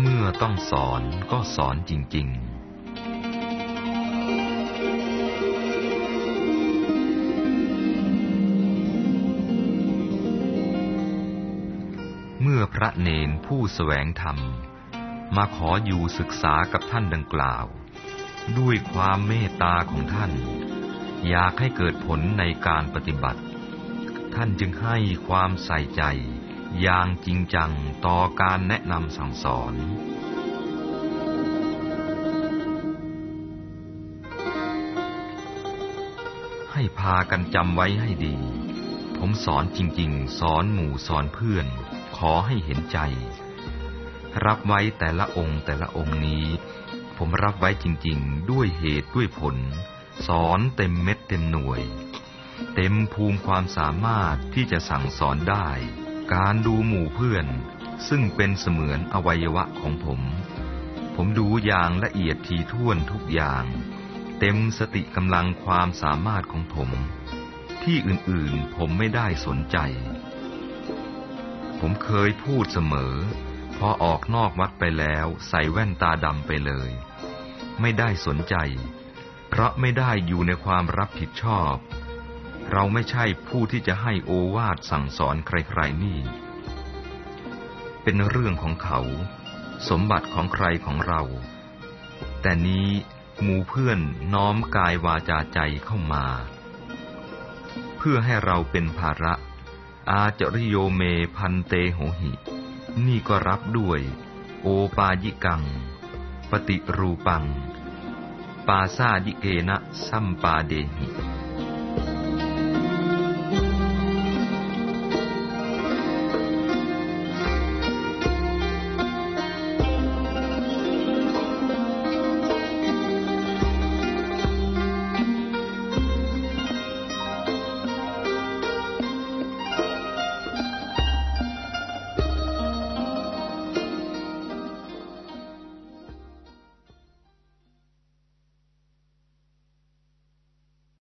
เมื่อต้องสอนก็สอนจริง ๆเมื่อพระเนนผู้แสวงธรรม มาขออยู่ศึกษากับท่านดังกล่าว ด้วยความเมตตาของท่าน อยากให้เกิดผลในการปฏิบัติ ท่านจึงให้ความใส่ใจ อย่างจริงจังต่อการแนะนำสั่งสอน ให้พากันจำไว้ให้ดี ผมสอนจริงๆ สอนหมู่สอนเพื่อน ขอให้เห็นใจ รับไว้แต่ละองค์แต่ละองค์นี้ ผมรับไว้จริงๆ ด้วยเหตุด้วยผล สอนเต็มเม็ดเต็มหน่วย เต็มภูมิความสามารถที่จะสั่งสอนได้ การดูหมู่เพื่อน ซึ่งเป็นเสมือนอวัยวะของผม ผมดูอย่างละเอียดทีท่วนทุกอย่าง เต็มสติกำลังความสามารถของผม ที่อื่นๆผมไม่ได้สนใจ ผมเคยพูดเสมอ พอออกนอกวัดไปแล้วใส่แว่นตาดำไปเลย ไม่ได้สนใจ เพราะไม่ได้อยู่ในความรับผิดชอบ เราไม่ใช่ผู้ที่จะให้โอวาทสั่งสอนใครๆนี่ เป็นเรื่องของเขา สมบัติของใครของเรา แต่นี้หมู่เพื่อนน้อมกายวาจาใจเข้ามา เพื่อให้เราเป็นภาระ อาจริโยเมพันเตโหหิ นี่ก็รับด้วย โอปายิกัง ปฏิรูปัง ปาซายิเกนะสัมปาเดหิ